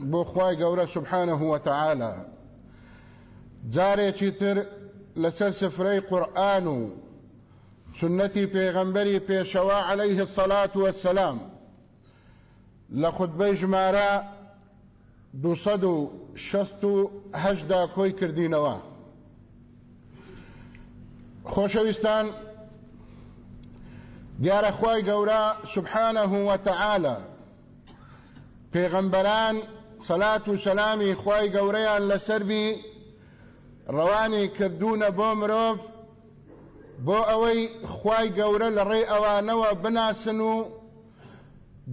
بۆ خوای گەورە سبحانه وتعالى جارێکی تر لەسەر سفرەی قورآن و سنەتی پێغەمبەری پێشەوە عليه الصلاة والسلام لە خودبەی ژمارە هەشدا کۆی کردینەوە. خۆشەویستان دیارە خوای گەورە سبحانه وتعالى پێغەمبەران سەلات و سەلامی خوای گەورەیان لەسەربی ڕەوانی کردوونە بۆ مرۆڤ بۆ ئەوەی خوای گەورە لە ڕێی ئەوانەوە بناسن و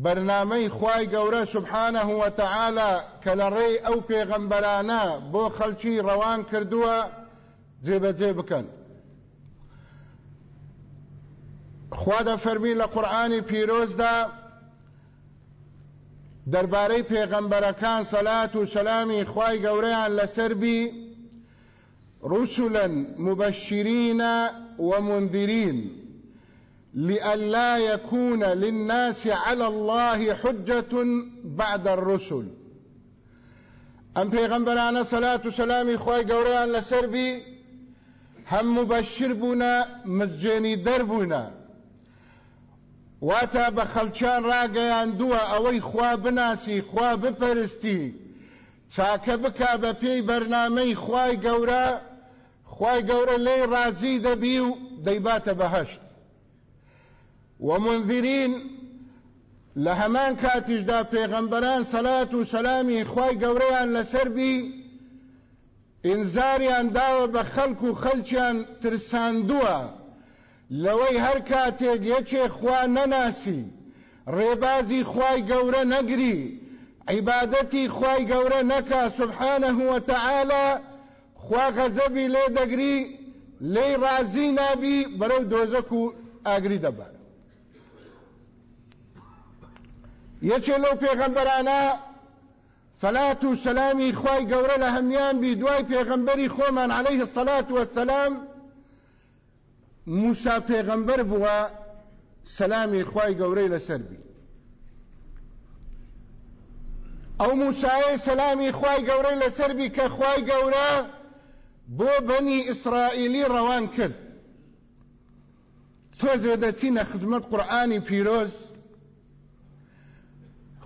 بەرنامەی خوای گەورە سبحانه وتعالى کە لە ڕێی ئەو پێغەمبەرانە بۆ خەڵکی ڕەوان کردووە جێبەجێ بکەن. خوا دەفەرمی لە قورئانی پیرۆزدا دەربارەی پێغەمبەرەکان سەلات و سەلامی خوای گەورەیان لەسەربی رسلا مبشرين ومنذرين لئلا يكون للناس على الله حجة بعد الرسل. ام پیغمبرانه صلاه و سلام خوای ګوران لسر بي هم مبشر بونا مزجني دربونا واتا بخلچان راگیان دوا اوی خوا بناسی خوا بپرستی چاکە بکا بە پێی بەرنامەی خوای گەورە خوای گەورە لێ ڕازی دەبی و دەیباتە بەهشت. ومنذرین لە هەمان کاتیشدا پێغەمبەران سەلات و سەلامی خوای گەورەیان لەسەربی ئینزاریان داوە بە خەڵک و خەلچیان ترساندووە. لەوەی هەر کاتێک یەکێ خوا نەناسی ڕێبازی خوای گەورە نەگری عیبادەتی خوای گەورە نەکا سبحانه وتعالى خوا غەزەبی لێ دەگری لێی ڕازی نابی بەرەو دۆزەک و ئاگری دەبات یەکێ لەو پێغەمبەرانە سەلات و سەلامی خوای گەورە لە هەمیان بی دوای پێغەمبەری خۆمان عليه الصلاة والسلام موسا پێغەمبەر بووە سەلامی خوای گەورەی لەسەر بی. ئەو موسایە سەلامی خی گەورەی لەسەربی کە خی گەورە بۆ بەنی ئیسرائیلی ڕەوان کرد. تۆزێ دەچینە خزمەت قورآانی پیرۆز.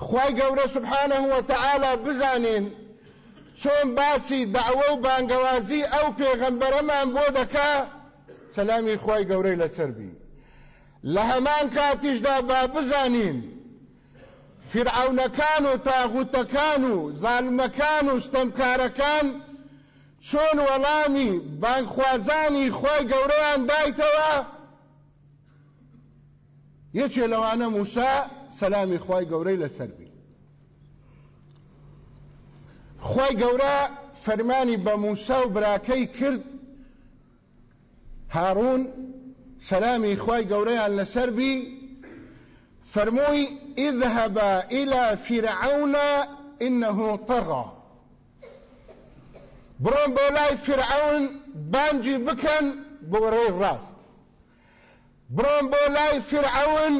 خی گەورە سبحانە وتەعاالە بزانین چۆن باسی داوە و بانگەوازی ئەو پێغەمبەرەمان بۆ دەکا سەلامی خی گەورەی لەسەربی لە هەمان کاتیشدا با بزانین فرعونەکان و تاغوتەکان و زالمەکان و ستەمکارەکان چۆن وەڵامی بانخوازانی خۆی گەورەیان دایتەوە؟ یەکێ لەوانە موسا سەلامی خی گەورەی لەسەربی خی گەورە فەرمانی بە موسا و براکەی کرد هاڕون سەلامی خی گەورەیان لەسەربی فەرمووی اذهبا إلى فرعون إنه طغى. بڕۆن بۆ لای فرعون بۆ ڕێی ڕاست بڕۆن بۆ لای فرعون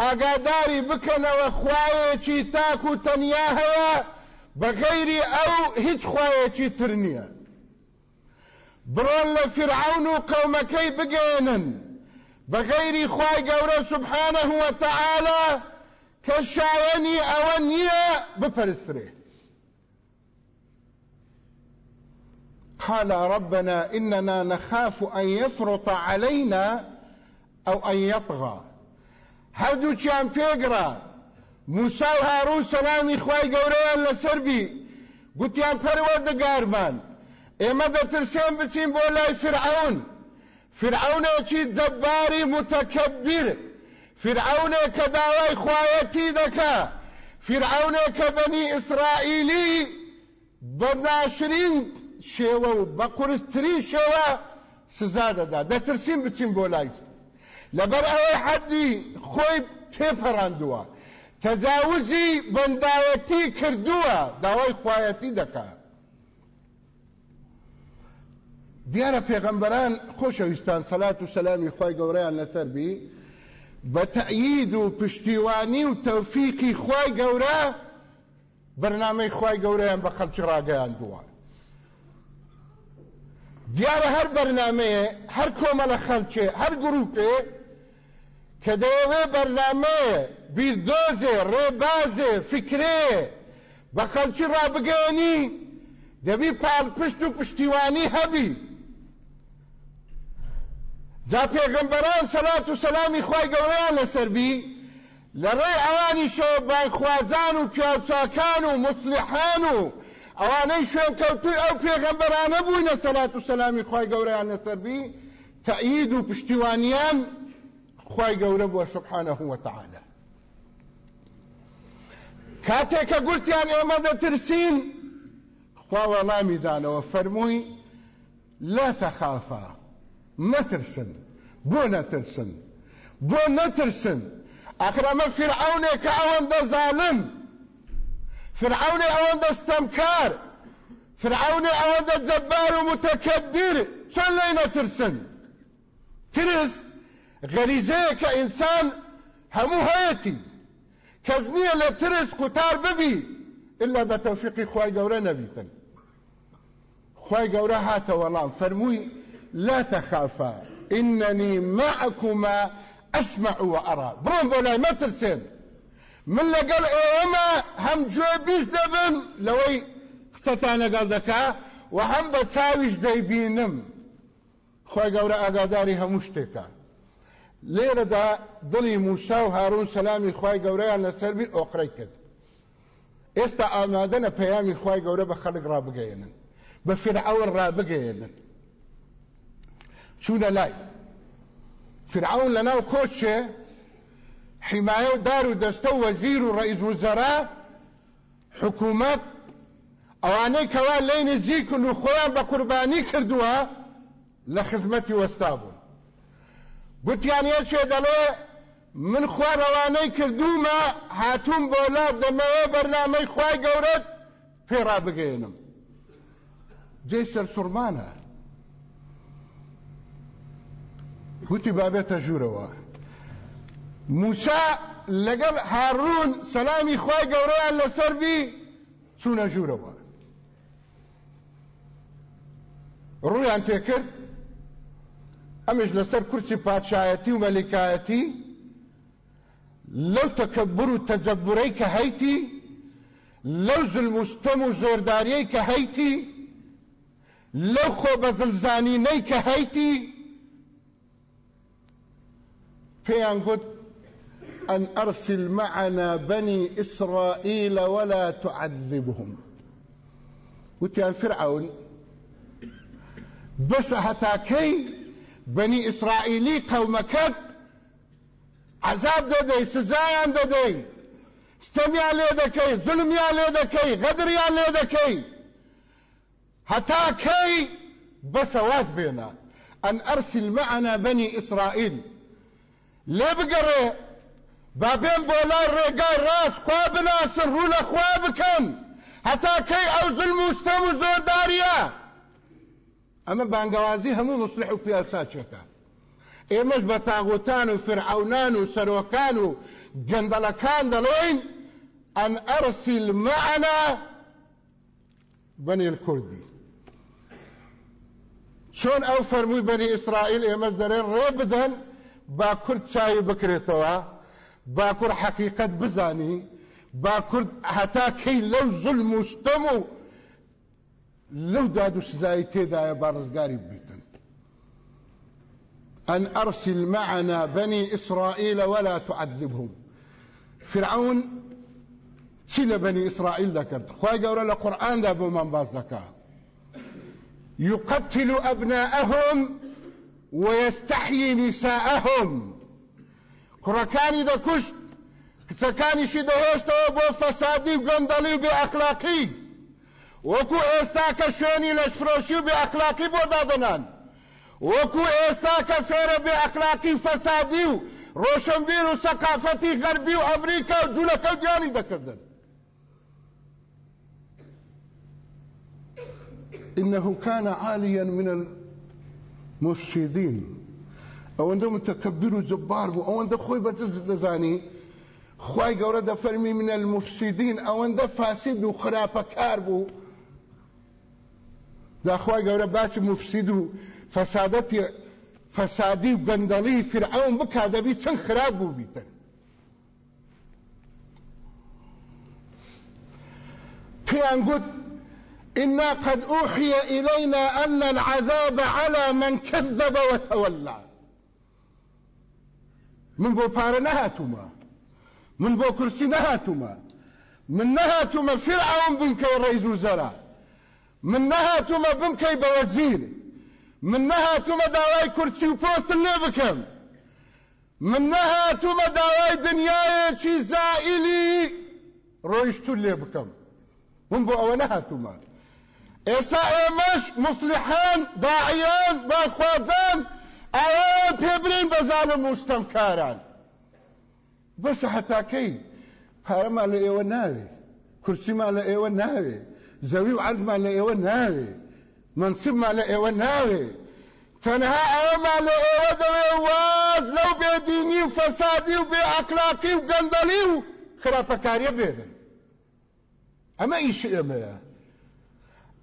ئاگاداری بکەنەوە خوایەکی تاک و تەنیا هەیە بەغەیری ئەو هیچ خوایەکی تر نییە لە فرعون و قەومەکەی بگێنن بەغەیری خوای گەورە سبحانه وتعالى کە نییە بپەرسرێ قال ربنا إننا نخاف أن يفرط علينا أو أن يطغى. هەردووچیان پێگرا موسا و هاڕوو سەلامی خوای گەورەیان لەسەربی گوتیان پەروەردەگارمان ئێمە دەترسێن بچین بۆ لای فرعون؟ فرعونێکی جەباری متەکەبیر فرعونێک کە داوای خوایەتی دەکا فرعونێک کە بەنی ئیسرائیلی بەناشرین شێوە و بە قورستترین شێوە سزا دەدا دەترسین بچین بۆ لایست لەبەر ئەوەی حەدی خۆی تێپەڕاندووە تەجاوزی بەنداوەتی کردووە داوای خوایەتی دەکات دیارە پێغەمبەران خۆشەویستان سەلات و سەلامی خی گەورەیان لەسەر بی. بە تەعید و پشتیوانی و تەوفیقی خی گەورە بەرنامەی خی گەورەیان بە خەلکی ڕاگەیان دووە دیارە هەر بەرنمەیە هەر کۆمەلە خەلکێ هەر گروپێ کە دەیەوێ بەرنمەیە بیردۆزێ ڕێبازێ فکرێ بە خەلکی ڕابگەێنی دەبی پاڵپشت و پشتیوانی هەبی. جا پێغمبەران سەلات و سەلامی خی گەوریان لەسەربی لە ڕێ ئەوانی شۆ بانخوازان و پیاچاکان و مسلحان و ئەوانەی شوێن کەوتوی ئەو پێغەمبەرانە بووینە سەلات و سەلامی خی گەوریان لەسەربی تەعید و پشتیوانیان خی گەورە بووە سبحانه وتعالى کاتێکە گوتیان ئێمە دەترسین خوا وەڵامی دانەوە فەرمووی لا تەخافا بۆ نەترسن بۆ نەترسن ئەکرەمە فرعونێک کە ئەوەندە زالم فرعونێ ئەوەندە ستەمکار فرعونێ ئەوەندە جەبار و متەکەبیر چۆن لێ نەترسن ترس غەریزەیە کە ئینسان هەموو هەیەتی کەس نییە لە ترس قوتار ببی إلا بتوفيق خواي قورا نبيتن. خواي قورا هات والله فرموي لا تخافا إنني معكما أسمع وأرى. برون بولاي ما ترسين من لقل إيما هم جو بيز دبن. لوي اختتانا قال دكا وهم بتساويش ديبينم خواي قورا أقاداري هموشتكا لێرەدا دڵی موسا و هاڕون سەلامی خی گەورەیان لەسەربی ئۆقرەی کرد ئێستا ئامادەنە پەیامی خی گەورە بە خەڵک ڕابگەێنن بە فرعون ڕابگەێنن چوونە لای. فرعون لەناو کۆچێ حیمایە و دار و دەستە و وەزیر و ڕئیز وزەرا حکوومەت ئەوانەی کەوا لەی نزیکن و خۆیان بە قوربانی کردووە لە خزمەتی وەستا بوون. گوتیان یەکێ دەڵێ من خوارەوانەی کردومە هاتووم بۆ لا دەمەوە بەرنامەی خوای گەورەت پێڕا بگەێنم جێ سەر سوورمانە گوتی بابێتە ژوورەوە موسا لەگەڵ هاڕون سەلامی خی گەورەیان لەسەر بی چوونە ژوورەوە. ڕویان تێکرد ئەمش لەسەر کورسی پادشایەتی و مەلیکایەتی لەو تەکەبر و تەجەبورەی کە هەیتی لەو زلموستەم و زۆرداریەی کە هەیتی لەو خۆ بە زلزانینەی کە هەیتی پێیان گوت أن أرسل معنا بني إسرائيل ولا تعذبهم. وتيان فرعون بس هتاكي بني إسرائيلي قومكت عذاب ددي سزايان ددي استميا ليدكي ظلميا ليدكي غدريا ليدكي هتاكي بس واد بينا أن أرسل معنا بني إسرائيل. ليه بقري بابين بولا ڕێگای ڕاست خوا بناسن ڕوو لە خوا بکەن. هەتا کەی ئەو زلم و ستەم و زۆرداریە؟ ئەمە بانگەوازی هەموو مسلح و پیاساچەکە ئێمەش بە تاغوتان و فرعونان و سەرۆکان و گەندەڵەکان دەڵێن ئەن ئەرسیل معنا بني الكردي چۆن ئەو فەرمووی بەنی ئیسرائیل ئێمەش دەرێن ڕێ با کورد چاوی بکرێتەوە با کورد حقیقت بزانی با کورد هەتا کەی لەو زلم و ستەم و لەو داد و أن أرسل معنا بني إسرائيل ولا تعذبهم. فرعون چی بني إسرائيل ذكرت خواهي قولا لقرآن ذا بمن باز يقتل أبناءهم ويستحيي نساءهم. کوڕەکانی دەکوشت کچەکانیشی دەهێشتەوە بۆ فەسادی و گەندەڵی و بێ ئەخلاقی وەکو ئێستا کە شوێنی لەشفرۆشی و بێ ئەخلاقی بۆ دادەنان وەکو ئێستا کە فێرە بێ ئەخلاقی فەسادی و ڕۆشنبیر و سەقافەتی و ئەمریکا و جوولەکە گیانی دەکردن إنه كان عاليا من المفسدين ئەوەندە متەکەبیر و جبار بوو ئەوەندە خۆی بەجز دەزانی خی گەورە دەفەرمی منە المفسیدین ئەوەندە فاسید و خراپەکار بوو داخوای گەورە باسی مفسید و فەسادەتی فەسادی و گەندەڵی فرعون بکا دەبی چەند خراپ بوو بیتن. پێیان گوت إنا قد أوحي إلينا أن العذاب على من كذب وتولى. من بۆ پارە نەهاتوومە من بۆ کورسی نەهاتوومە من نەهاتوومە فرعون بنکەی ڕێز و زەرا من نەهاتوومە بمکەی بە وەزیر من نەهاتوومە داوای کورسی و پۆستن لێ بکەم. من نەهاتوومە داوای دنیایەکی زائیلی ڕۆیشتون لێ بکەم. من بۆ ئەوە نەهاتوومە ئێستا ئێمەش مصلحان داعیان باخوازان ئەوە پێبرین بە زانم مستەمکاران بەس هەتاکەی پارەمان لە ئێوە ناوێ کورسیمان لە ئێوە ناوێ زەوی و عەرزمان لە ئێوە ناوێ منسبمان لە ئێوە ناوێ. تەنها ئەوەمان لە ئێوە دەوێ واز لەو بێدینی و فەسادی و بێ ئەقلاقی و گەندەلی و خراپەکاریە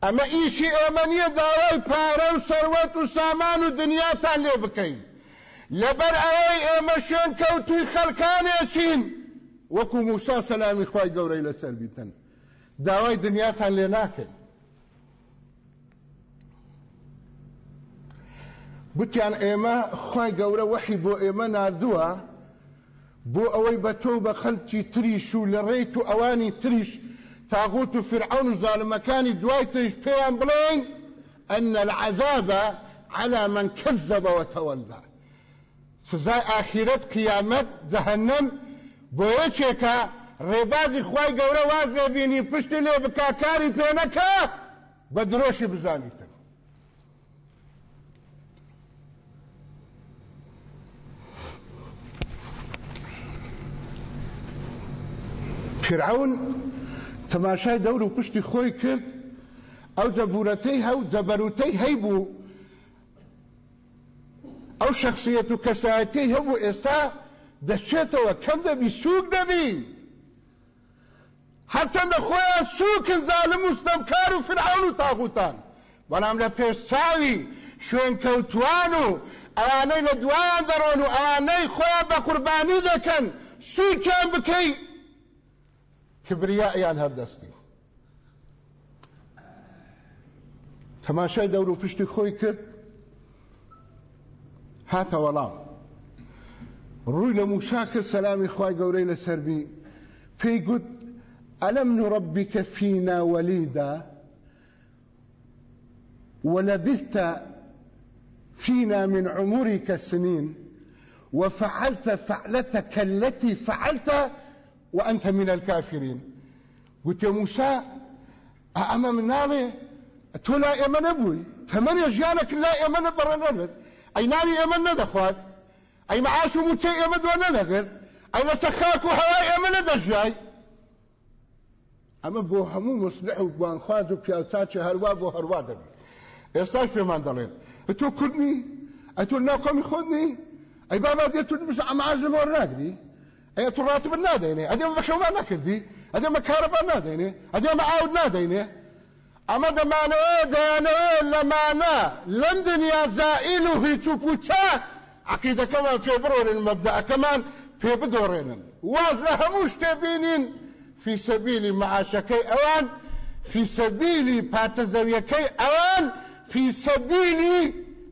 ئەمە ئیشی ئێمە نییە داوای پارە و سەروەت و سامان و دنیاتان لێ بکەین. لەبەر ئەوەی ئێمە شوێن کەوتوی خەڵکانێکین وەکو موسا سەلامی خی گەورەی لەسەر بیتن داوای دنیاتان لێ ناکەین. بتیان ئێمە خی گەورە وەحی بۆ ئێمە نردووە بۆ ئەوەی بە تۆ بە خەلکی تریش و لە ڕێیت و ئەوانی تریش تاغوت فرعون ظالمكان دوايتش بيان بلين أن العذاب على من كذب وتولى. سزای آخرت قیامت جهنم بۆ یەکێکە ڕێبازی خی گەورە واز لێبینی پشتی لێ بکاکاری پێنەکە بە درۆشی بزانیتن فرعون تەماشای دەور و پشتی خۆی کرد ئەو جەبورەتەی هەو جەبەروتەی هەیبوو ئەو شخصیت و کەسایەتی هەبوو ئێستا دەچێتەوە کەم دەبی سووک دەبی. هەرچەندە خۆیان سووکن زالم و ستەمکار و فرعون و تاغوتان. بەڵام لە پێشچاوی شوێن کەوتوان و ئەوانەی لە دوایان دەڕۆن و ئەوانەی خۆیان بە قوربانی دەکەن. سووکیان بکەی. کبریایان هەردەستی تەماشای دەور و پشتی خۆی کرد هاتە وەڵام. ڕووی لە موشا کرد سەلامی لەسەربی پێی گوت ئەلم نربك فينا وليدا؟ ولبثت فينا من عمرك سنين؟ وفعلت فعلتك التي فعلت وأنت من الكافرين. قلت يا موسى أما من نالي تو لا ئێمە نەبووی تەمەنی ژیانێک لا ئێمە نەبڕە نەبێت ئەی نانی ئێمە نەدەخوات ئەی مەعاش و موچەی ئێمە دۆ نەدەگرت ئەی لەسە خاک و هەوای ئێمە نەدەژیای ئەمە بۆ هەموو مسلح و گوانخواز و پیاچاچی هەروە بۆ هەروە دەبێت ئێستا پێمان دەڵێن تۆ کوردنی ئەی تۆ ناوقەمی خۆدنی ئەی بابا دێت تو بس ئەماژ لەمە ناگری ئەی تو ڕاتب نادەینێ ئەدێمە بەخەوما نەکردی ئەدێمە کارەبا نادەینێ ئەدێمە ئاود نادەینێ ئەمە دەمانەوە دەیانەوە لەمانە لەم دنیا زائیل و هیچ و پوچە عقیدەکەمان پێ بڕۆنن مەبدەەکەمان پێ بدۆڕێنن واز لە هەموو شتێ بینین في سبيل معاشەکەی ئەوان في سبيل پاتەزەویەکەی ئەوان في سبيل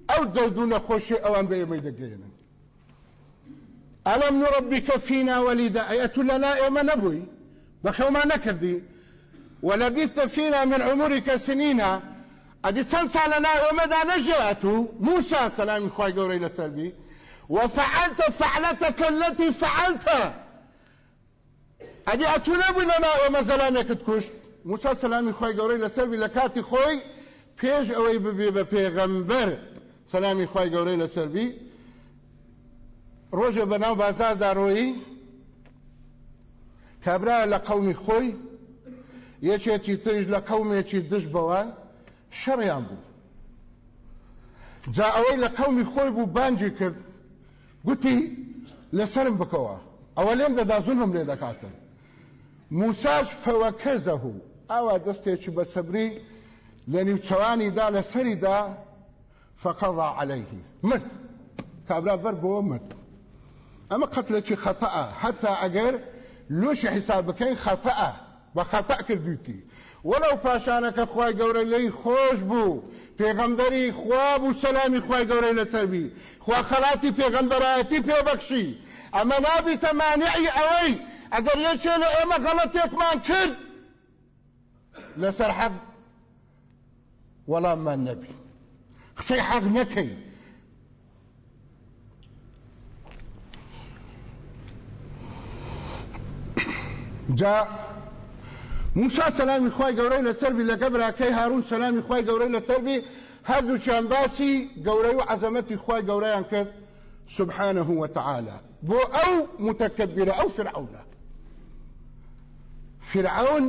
ئەو دەودونە خۆشی ئەوان بە ئەلم نربك فينا وليدا ئەیەت لەلا ئێمە نەبووی بەخەومان نەکردی ولبثت فينا من عمرك سنين. أدي چند سالنا ومدى نجأت؟ موسى سلام خوای گەورەی لەسەربی وفعلت فعلتك التي فعلت. أدي أتنبي لنا وما زلامك تكوش موسى سلام خوای گەورەی لەسەربی لە کاتی خۆی پێش ئەوەی ببێ بە پێغەمبەر سەلامی خی ڕۆژە بەناو بازاردا ڕۆیی کابرا لە قەومی خۆی یەکێکی تریش لە قەومێکی دش بەوە شەڕیان بوو. جا ئەوەی لە قەومی خۆی بوو بانجی کرد گوتی لەسرم بکەوە. ئەوە لێم دەدا زولم لێ دەکاتن. موساش فەوەکەزەه ئاوا دەستێکی بە سەبری لە نیوچەوانیدا لە سەریدا فقضى عليه مرد. کابرا بەر بۆ مرد. قەتلێکی خەتەە حتا ئەگەر لۆشی حیساب بکەین خەتەە بخطأ کردویتی ولو پاشانەکە خوای گەورە لی خۆش بوو پێغەمبەری خوا بوو سەلامی خوای گەورەی لەسەربی خوا خەڵاتی پێغەمبەرایەتی پێبەخشی ئەمە نابی تەمانعی ئەوەی ئەگەر یەکێ لە ئێمە غەڵەتێکمان کرد لەسەر حەق وەڵاممان نەبی قسەی حەق نەکەی جاء موسا سلامی خوای گەورەی لەسەربی لەگە براکەی هارون سلامی خوای گەورەی لەسەربی هەردووچیان باسی گەورەی و عەزەمەتی خوای گەورەیان سبحانه وتعالى بۆ ئەو متكبرە ئەو فرعونە. فرعون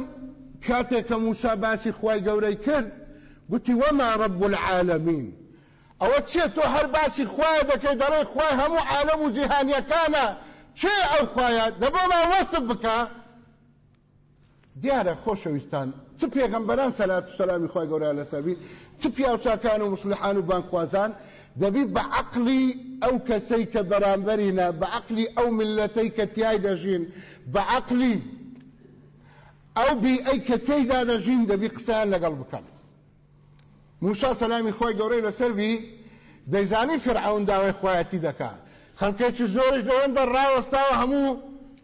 کاتێککە موسا باسی خوای گەورەی کرد گوتی وما رب العالمين چێ تۆ هەر باسی خوای دەکەی دەڵێ خوای هەموو عالم و جیهانیەکانە؟ چێ ئەو خوایە؟ دەبۆ ما وەسب بکە؟ دیارە خۆشەویستان. چ پێغەمبەران سەلات و سەلامی خۆی گەورە لەسەبی چ پیاوچاکان و مسلحان و بانخوازان دەبی بە عقلی ئەو کەسەی کە بەرامبەرینە بە عقلی ئەو ملەتەی کە تیای دەژین بە عقلی ئەو بی ئەی کە تێیدا دەژین دەبی قسەیان لەگەڵ بکەن. موسا سەلامی خۆی گەورەی لەسەروی دەیزانی فرعون داوای خۆیەتی دەکات خەڵکێکی زۆرش لەوەندە ڕاوەستاوە هەموو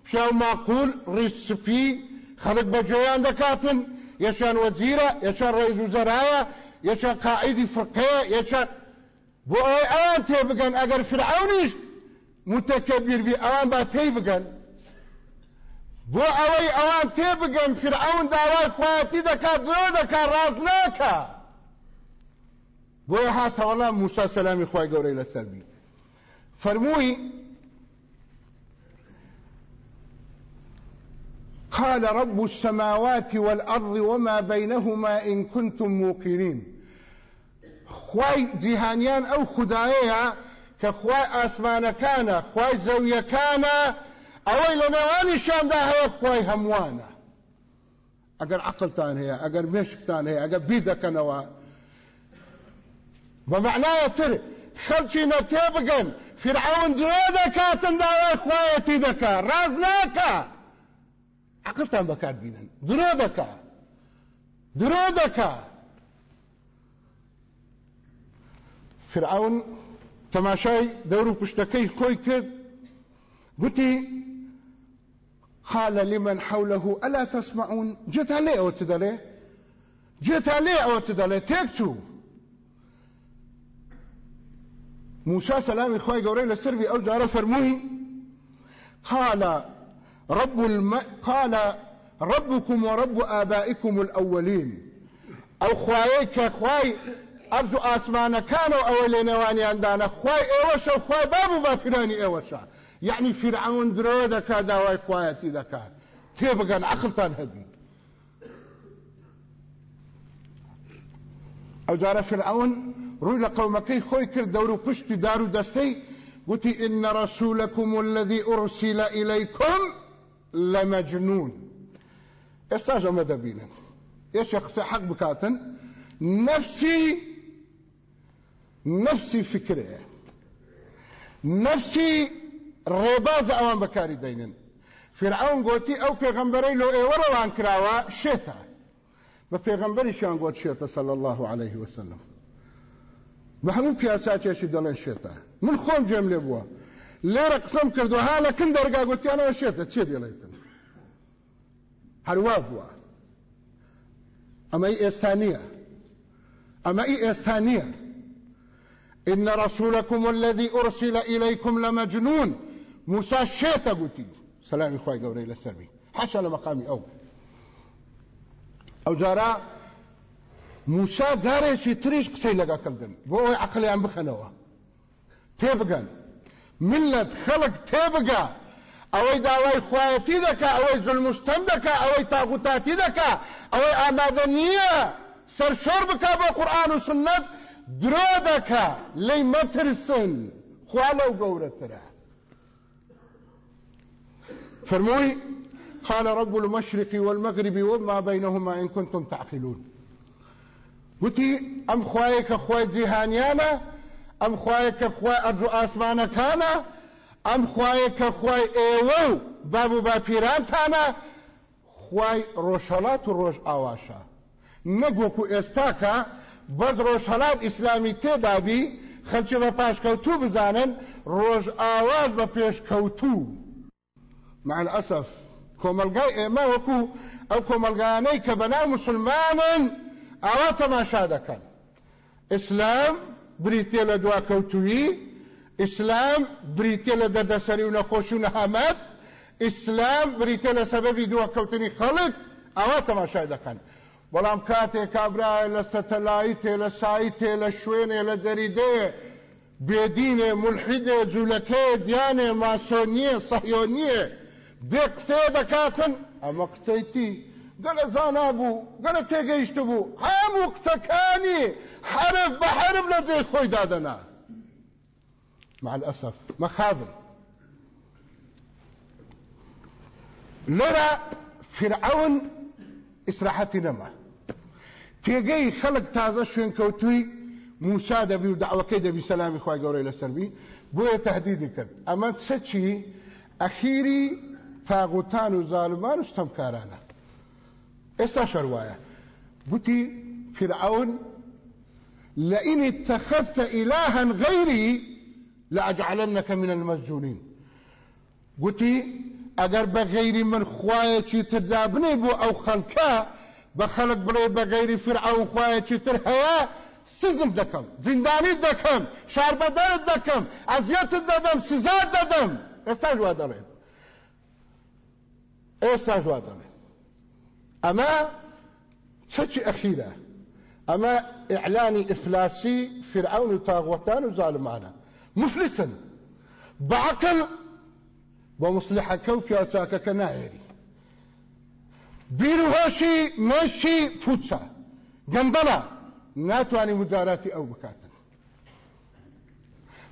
پیاو ماقول ڕیش سپی خەڵک بەجێیان دەکاتن یەکیان وەزیرە یەکیان ڕێز و زەرایە یەکیان قائیدی فقەیە یەکیان بۆ ئەوەی ئەوان تێ بگەن ئەگەر فرعونیش متەکەبیر بی ئەوان با تێی بگەن. بۆ ئەوەی ئەوان تێ بگەن فرعون داوای خواتی دەکات درۆ دەکات ڕاست ناکە بۆیە هاتەوەڵا موسا سەلامی خوای گەورەی لەسەر بی فەرمووی قال رب السماوات والأرض وما بينهما إن كنتم موقنين. خوای جیهانیان ئەو خدایەیە کە خوای ئاسمانەکانە خوای زەویەکانە ئەوەی لە نێوانیشاندا هەیە خوای هەمووانە. ئەگەر عقلتان هەیە ئەگەر مێشکتان هەیە ئەگەر بی دەکەنەوە. بە معنایەتر خەڵکی نەتێ بگەن فرعون درێ دەکاتن داوای خوایەتی دەکا ڕاز ناکە عقلتان بەکار بینن درۆ دەکا فرعون تەماشای دەور و پشتەکەی خۆی کرد. قال لمن حوله ألا تسمعون؟ جيت عليه أو تدلي جيت عليه أو تدلي تكتو موسى سلام إخوائي قوري لسربي أو جار فرموه قال رب الم... قال ربكم ورب آبائكم الأولين. أو خوايك خواي أرجو آسمان كانوا أولين واني عندنا خواي إيوشا خواي بابو بافراني إيوشا يعني فرعون درۆ دەکا داوای خوایەتی دەکات تێبگەن عقلتان هەبی ئەو جارە فرعون ڕووی لە قەومەکەی خۆی کرد دەور و پشتی دار و دەستەی گوتی إن رسولكم الذي أرسل إليكم لمجنون. استاجا ما دبينا إيش يقصي حق بكاتن نفسي نفسي فكره نفسي ڕێباز ئەوان بەکاری دەینن فرعون گوتی ئەو پێغەمبەرەی لۆ ئێوەرەوان کراوە شێتە بە پێغەمبەریشیان گوت شێتە سەل الله عليه وسلم. بە هەموو پیاچاکێشی دەڵێن شێتە من خۆم جێم لێ بووە لێرە قسەم کردو ها لە کن دەرگا گوتیانەوە شێتە چێ دێڵێتن هەروە بووە ئەمەی ئێستانیە ئەمەی ئێستانیە إن رسولكم الذي أرسل إليكم لمجنون. موسى شێتە گوتی سەلامی خی گەورەی لەسەربی حەشە لە مەقامی ئەو ئەو جارە موسا جارێکی تریش قسەی لەگەکردن بۆ ئەوەی عقلیان بخەنەوە تێبگەن ملت خەڵک تێبگە ئەوەی داوای خوایەتی دەکا ئەوەی زلمستەم دەکا ئەوەی تاغوتاتی دەکا ئەوەی ئامادە نییە سەرشۆر بکە بۆ قورآن و سنت. درۆ دەکا لی مەترسن خوا لەو گەورەترە فرموي قال رب المشرق والمغرب وما بينهما إن كنتم تعقلون. وتي أم خوايك خواي ئەم خوایە کە خوای ئەرز و ئاسمانەکانە ئەم خوایە کە خوای ئێوە و باب و باپیرانتانە خوای ڕۆژهڵات و ڕۆژ ئاواشە. نەگوەکو ئێستاکە بەز ڕۆژهڵات ئیسلامی تێدابی خەلکی بە پاشکەوتوو بزانن ڕۆژ ئاواز بە پێشکەوتوو معن ئەسف کۆمەلگای ئێمە وەکو ئەو کۆمەلگانەی کە بەناو مسلمانن ئاوا تەماشا دەکەن. ئیسلام بریتێ لە دواکەوتویی ئیسلام بریتێ لە دەردەسەری و نەخۆشی و نەهامەت ئیسلام بریتێ لە سەبەبی دواکەوتنی خەڵک ئاوا تەماشای دەکەن بەڵام کاتێک کابرای لە سەتەلایتێ لە سایتێ لە شوێنێ لە دەریدەیە بێدینێ ملحیدێ جوولەکەی دیانێ ماسۆنیە سەحیۆنیە بێ قسێ دەکاتن ئەمە قسەیتی گەلە زانا گەلە تێگەیشت بوو هەموو قسەکانی حرف بە حرف لە جێ خۆی دادەنا مع الأسف مخابن لرا فرعون إسراحتي نما. تێگەی خەڵک تازە شوێنکەوتووی موسا دەبی و داوەکەی دەبی سەلامی خخوای گەورەی لەسەربی بۆیە تهدیدی کرد ئەمە سەچی ئەخیری تاغوتان و زالمان ئێستا شەروایە گوتی فرعون لئن اتخذت إلها غيري لأجعلنك من المسجونين. قلتي اگر بغيري من خوايتي تدابني بو أو خلقا بخلق بلي بغيري فرعون خوايتي ترهيا سزم دكم زنداني دكم شاربدار دكم ازيات ددم سزاد ددم استاجوا دلين ئێستا جوا ئەمە چەکی ئەخیرە ئەمە ئیعلانی ئفلاسی فرعون و تاغوتان و زالمانە مفلسن بەعقل بۆ مسلحەکە و پیاچاکەکە نایێری بیر و هۆشی مەشی پوچە گەندەڵە ناتوانانی مجاراتی ئەو بکاتن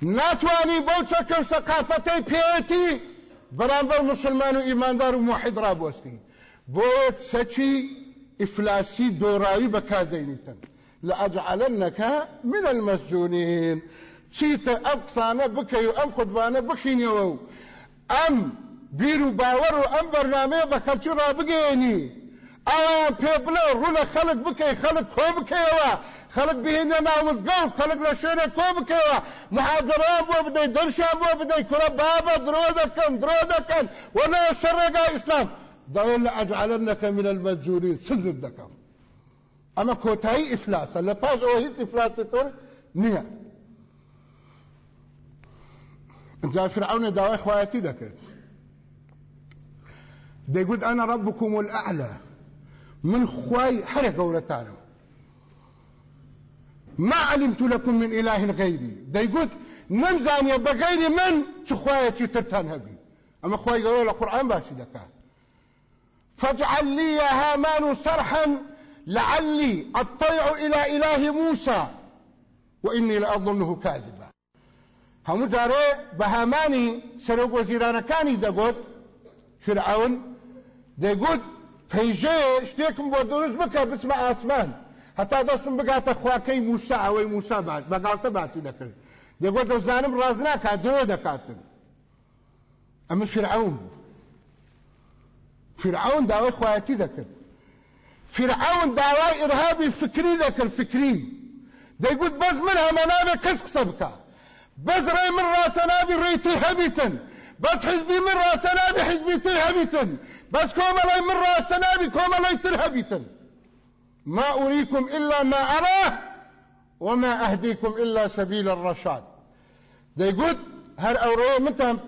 ناتوانی بەو چەکە و سەقافەتەی پێێتی بەرامبەر مسلمان و ئیماندار و موحید ڕابۆستی بۆ سەچی ئیفلاسی دۆڕاوی بەکاردەینیتن. لأجعلنك من المسجونين چیتە ئەم قسانە بکەی و ئەم خودبانە بخینەوە و ئەم بیر و باوەڕ و ئەم بەرنمەیە بە خەلکی ڕابگەێنی ئەوان پێ بڵێ ڕوونە خەڵک بکەی خەڵک کۆ بکەیەوە؟ خەڵک بهێنە ناوزگە و خەڵک لە شوێنە کۆ بکەوە محاضرا بۆ بدەیت دەرشان بۆ بدەیت کوڕە بابە درۆ دەکەن درۆ دەکەن. وەنە سەر ڕێگای ئیسلام. لە ئەجعلنەکە من المەجوورین سزت دەکەم ئەمە کۆتایی ئیفلاسە لە پاش ئەوە هیچ ئیفلاسی تر نییە جا فرعون داوای خوایەتی دەکرد ئەنا ڕەبکم الأعلى. من خوای هەرە گەورەتانم ما علمت لكم من إله غيري. دەیگوت نەمزانیە بەغەیری من چ خوایەکی ترتان هەبی ئەمە خوای گەورە لە قورآن فاجعل لي يا هامان صرحا لعلي أطلع إلى إله موسى وإني لأظنه كاذبا. هم جارێ بە هامانی سەرۆک وەزیرانەکانی دەگوت فرعون دەیگوت پەیژەیە شتێکم بۆ دروست بکە بچمە ئاسمان هەتا دەستم بگاتە خواکەی موسا ئەوەی موسا بات بەگاڵتە باچی دەکرد. دەگوت دەزانم ڕاز ناکات درۆ دەکاتن. ئەمە فرعون فرعون داوای خوایەتی دەکرد فرعون داوای ئرهابی فکری دەکرد فکری دەیگوت بەس من هەمە نابێت کەس قسە بکە بەس ڕێی من ڕاتە نابی ڕێیتر هەبیتن بەس حزبی من حزبی تر هەبیتن بەس کۆمەڵی من کۆمەڵی تر هەبیتن ما أريكم إلا ما أراه وما أهديكم إلا سبيل الرشاد. دەیگوت هەر ئەوڕۆ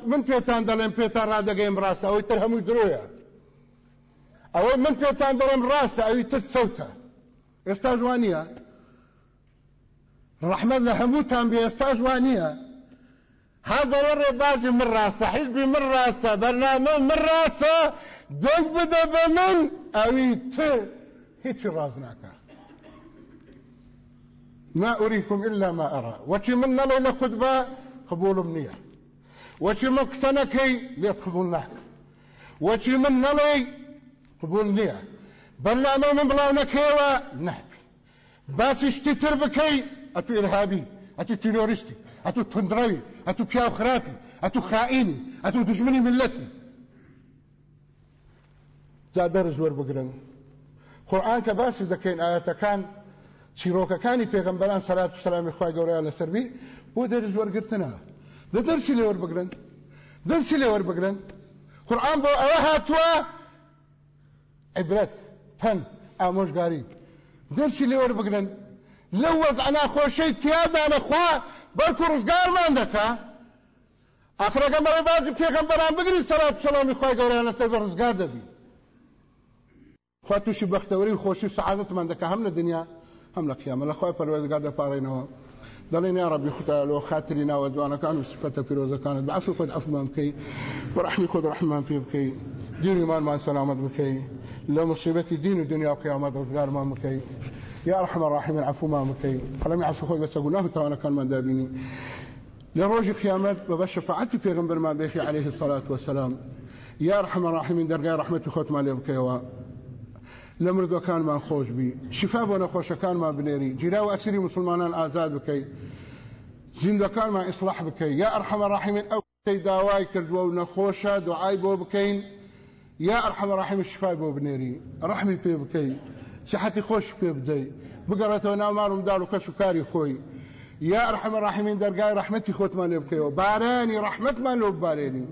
من پێتان دەڵێن پێتان ڕادەگەیم ڕاستە ئەوەی تر هەمووی درۆیە ئەوەی من پێتان دەڵێم ڕاستە ئەوی تر سەوتە ئێستا جوانیە ڕەحمەد لە هەمووتان بێ ئێستا ها دەڵێ ڕێبازی من ڕاستە حیزبی من ڕاستە بەرنامە من ڕاستە دەنگ بدە بە من ئەوی تر هیچی ڕاز ناکە ما أريكم إلا ما أرى. وشي من نلو لخطبة؟ قبول منية. وشي من قسنكي ليت قبول ناك. وشي من نلو قبول نییە. بەرنامە من بڵاو نەکەوە نابی باسی شتی تر بکەی ئەتو ئرهابی ئەتو تیرۆریستی ئەتو تندڕەوی ئەتو پیاو خراپی ئەتو خائینی ئەتو دژمنی ملەتی. جا دەرز وەربگرن قورآن کە باسی دەکەین ئاەتەکان چیرۆکەکانی پێغمبەران سەلات و سەلامی خی گەورەیان لەسەروی بۆ دەرز وەرگرتنە دە دەرسی لێ وەربگرن دەرسی لێ وەربگرن قورآن بۆ ئەوە هاتووە عبرەت پەن ئامۆژگاری دەرسی لێوە بگرن لەو وەزع ناخۆشەی تیادانە خوا بەرک و ڕزگارمان دەکا ئاخرەکە مەڕێ بازی پێغەمبەران بگری سەلات سەڵامی خوای گەورەیان لەسەر بە ڕزگار دەبی خوا تووشی بەختەوەری و خۆشی سعادەتمان دەکا هەم لە دنیا هەم لە قیامە لە خوای پەروەردگار دەپارڕێنەوە دەڵێن یا ڕەبی خوددا لۆ خاتری ناوە جوانەکان و سفەتە پیرۆزەکانت بەعفو خۆت عفومان بکەی بەڕەحمی خۆت ڕەحمان پێ بکەی دیریمانمان سەلامەت بکەی لمصيبة دين الدنيا وقيامة رزقار ما مكي. يا أرحم الراحمين عفو ما مكي. فلم يعفو خوي بس أقول له توانا كان من دابيني. لروج قيامات شفاعتي في غنبر ما بيخي عليه الصلاة والسلام. يا أرحم الراحمين درقاء رحمة خوت ما ليبكي لمرد وكان ما خوش بي. شفاء بنا خوش كان ما بنيري. جراو أسيري مسلمان آزاد بكي. زين كان ما إصلاح بكي. يا أرحم الراحمين أو داواي كردوا ونخوشة دعاي بو بكين. يا أرحم الراحمين الشفاء بنيري. رحمي في بكي. صحتي خوش في بدي. بقرته أنا مارم دارو كشكاري خوي. يا أرحم الراحمين درقاي رحمتي خوت ما نبكي باراني رحمت ما لو باراني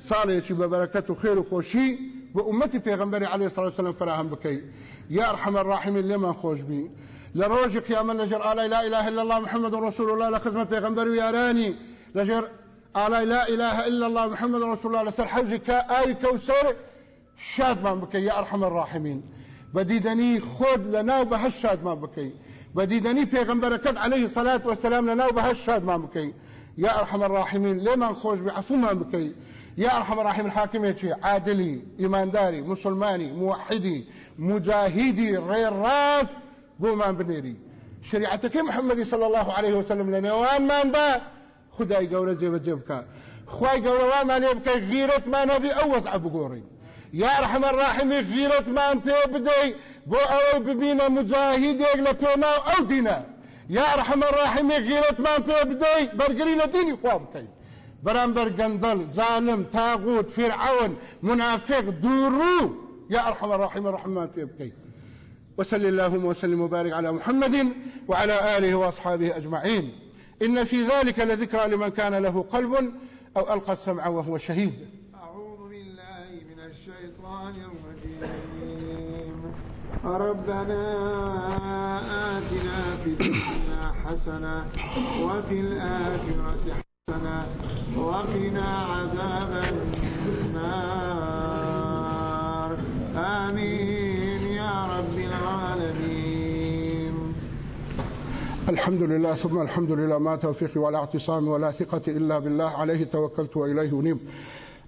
صالح شي ببركته خير وخوشي. وامتي پیغمبر عليه الصلاة والسلام فراهم بكي. يا أرحم الراحمين لما خوش بي؟ لروج قيام لجر آلا لا إله إلا الله محمد رسول الله لخدمة پیغمبر وياراني لجر آلا لا إله إلا الله محمد رسول الله لسر حوزك اي كوثر. شادمان بکەی یا ئەرحەمە ڕاحمین بەدیدەنی خۆت لە ناو بەهەش شادمان بکەی بەدیدەنی پێغمبەرەکەت عليه سەلات وەسەلام لە ناو بەهەش شادمان بکەی یا ئەرحەمە ڕاحمین لێمان خۆش بێ عفومان بکەی یا ئەرحەمە ڕاحمین حاکمێکی عادلی ئیمانداری مسلمانی موحدی مجاهدی ڕێڕاست بۆمان بنێری شریعەتەکەی محەممەدی صلى الله عليه وسلم لە نێوانماندا خدای گەورە جێبەجێ بکە خی گەورەوامان لێ بکە غیرەتمان هەبی ئەو وەزع بگۆڕین یا ڕحمە ڕاحمی غیرەتمان پێ بدەی بۆ ئەوەی ببینە مجاهیدێک لە پێناو ئەو دینە یا ڕحمە ڕاحمی غیرەتمان پێ بدەی بەرگری لە دینی خوا بکەین بەرامبەر ظالم تاغوت فرعون منافق دوورو يا أرحم الراحمين رحمن في بكي وصل اللهم وسلم وبارك على محمد وعلى آله وأصحابه أجمعين. إن في ذلك لذكرى لمن كان له قلب أو ألقى السمع وهو شهيد. الشيطان الرجيم. ربنا آتنا في الدنيا حسنة وفي الآخرة حسنة وقنا عذاب النار. آمين يا رب العالمين. الحمد لله ثم الحمد لله ما توفيقي ولا اعتصامي ولا ثقة إلا بالله عليه توكلت وإليه أنيب.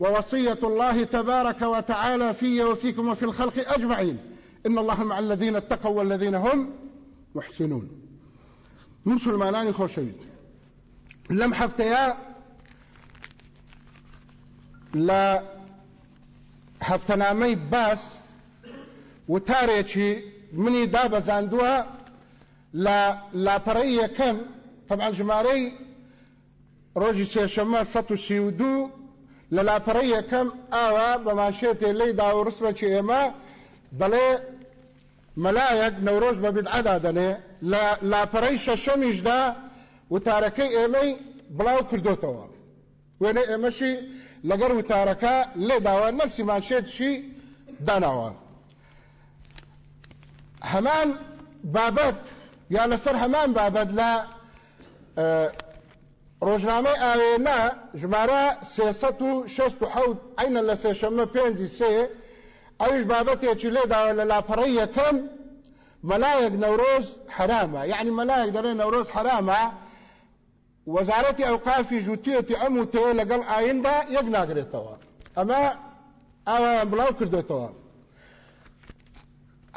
ووصية الله تبارك وتعالى في وفيكم وفي الخلق أجمعين. إن الله مع الذين اتقوا والذين هم محسنون. مسلمانانی خۆشەویت لەم هەفتەیە لە هەفتەنامەی باس وتارێکی منی دابەزاندووە لە لاپەڕی یەکەم طبعا ژمارەی ڕۆژی سێشەمە 1932 لە لاپەڕی یەکەم ئاوا بە ماشێتێ لی داوەڕستمەکی ئێمە دەڵێ مەلایەک نەورۆژ بە بدعەدا دەنێ لە لاپەڕەی شەشەمیشدا وتارەکەی ئێمەی بڵاو کردوتەوە. وێنە ئێمەشی لەگەر وتارەکە لێ داوە نەفسی ماشێتشی داناوە. هەمان بابەت یا لەسەر هەمان بابەت لە ڕۆژنامەی ئاوێنە ژمارە سێسەد و شەست و حەوت عینە لە سێشەمە پێنجی سێ ئەوش بابەتێکی لێداوە لە لاپەڕی یەکەم مەلایەک نەورۆز حرامە یعنی مەلایەک دەڵێ نەورۆز حرامە وەزارەتی ئەوقافی ژووتێتی ئەم و تێ لەگەڵ ئایندا یەک ناگرێتەوە ئەمە ئاوایان بڵاو کردێتەوە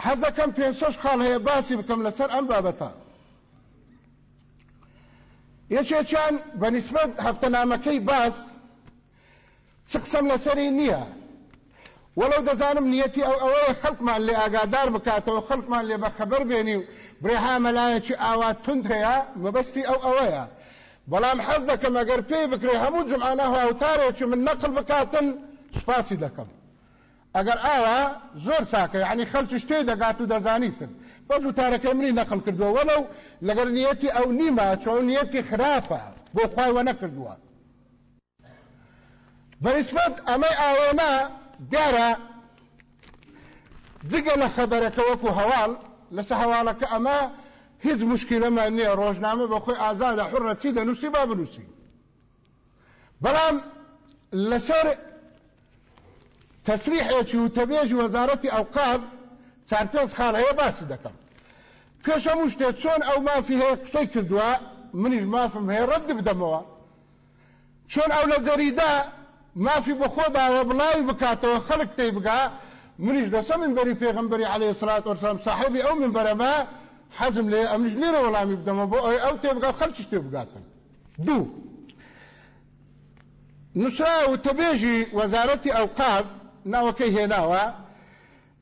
حەز دەکەم پێنج خاڵ هەیە باسی بکەم لەسەر ئەم بابەتە یەکێکیان بە نسبەت هەفتەنامەکەی باس چ قسەم لەسەری نییە. وەڵەو دەزانم نیەتی ئەو ئەوەیە خەڵکمان لێ ئاگادار بکاتەوە خەڵکمان لێ بە خەبەر بێنی و برێها مەلایەکی ئاوا تند هەیە مەبەستی ئەو ئەوەیە. بەڵام حەز دەکەم ئەگەر پێی بکرێ هەموو جمعانە هاوتارێکی من نەقل بکاتن سپاسی دەکەم. ئەگەر ئاوا زۆر چاکە یعنی خەلکی شتێ دەگات و دەزانیتن. بەس وتارەکەی منی نەقل کردووە. وەلەو لەگەر نیەتی ئەو نیمە چۆن نیەتی خراپە بۆ خوایوە نەکردووە. بەنسبەت ئەمەی ئاوێنە دیارە جگە لە خەبەرەکە وەکو هەواڵ لەسە هەواڵەکە ئەمە هیچ مشکلەمان نییە ڕۆژنامە بە خۆی ئازادە حڕە چی دەنووسی با بنووسی. بەڵام لەسەر تەسریحێکی و تەبێژی وەزارەتی ئەوقاف چار پێنج خاڵ هەیە باسی دەکەم. پێش هەموو شتێک چۆن ئەو مافی هەیە قسەی کردووە؟ منیش مافم هەیە ڕەت بدەمەوە. چۆن ئەو لە جەریدا مافی بە خۆداوە بڵاوی بکاتەوە خەڵک تێی بگا منیش دەسە من بەری پێغمبەری عليه الصلاة والسلام صاحبی ئەو من بەرەمە حەزم لێ ئەمنیش لێرە وەڵامی بدەمە بۆ ئەوەی ئەو تێ بگا خەڵکیش تێ بگاتن. دوو. نووسرا و تەبێژی وەزارەتی ئەوقاف ناوەکەی هێناوە